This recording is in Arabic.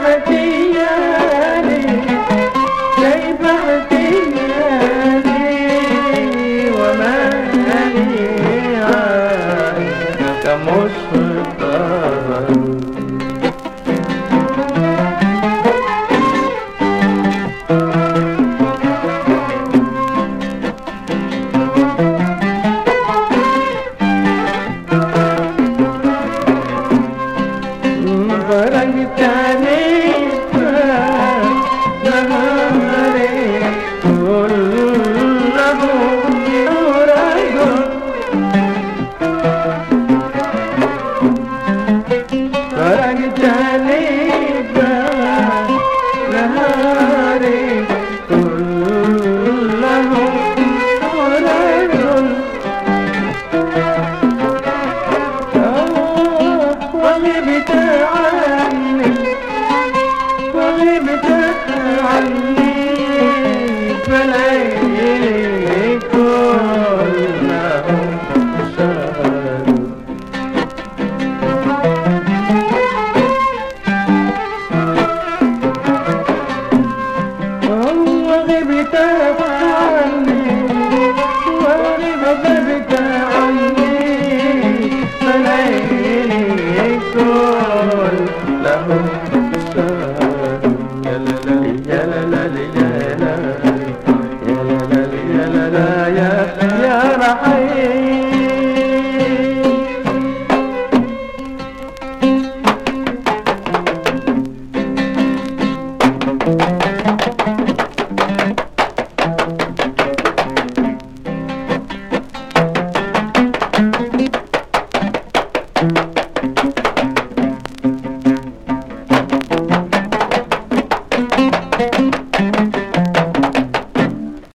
عتبتي يالي جايبه ಜಲನ